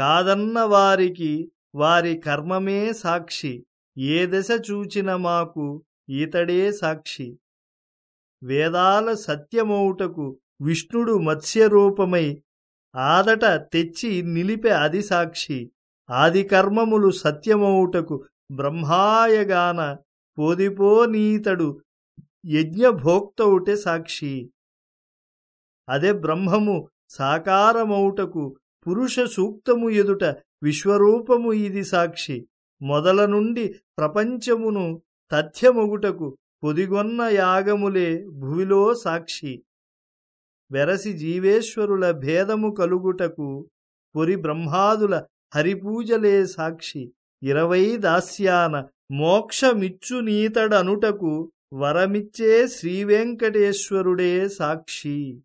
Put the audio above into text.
కాదన్న వారికి వారి కర్మమే సాక్షి. ఏ దశ చూచిన మాకు ఈతడే సాక్షి. వేదాల సత్యమౌటకు విష్ణుడు మత్స్యరూపమై ఆదట తెచ్చి నిలిపే అది సాక్షి. ఆది కర్మములు సత్యమౌటకు బ్రహ్మాయగాన పోదిపోనీతడు యజ్ఞభోక్తౌటే యజ్ఞభోక్తవుటే సాక్షి. అదే బ్రహ్మము సాకారమౌటకు పురుష సూక్తము ఎదుట విశ్వరూపము ఇది సాక్షి. మొదల నుండి ప్రపంచమును తథ్యమొగుటకు పొదిగొన్న యాగములే భువిలో సాక్షి. వెరసి జీవేశ్వరుల భేదము కలుగుటకు పొరి బ్రహ్మాదుల హరిపూజలే సాక్షి. ఇరవై దాస్యాన మోక్షమిచ్చు నీతడనుటకు వరమిచ్చే శ్రీవెంకటేశ్వరుడే సాక్షి.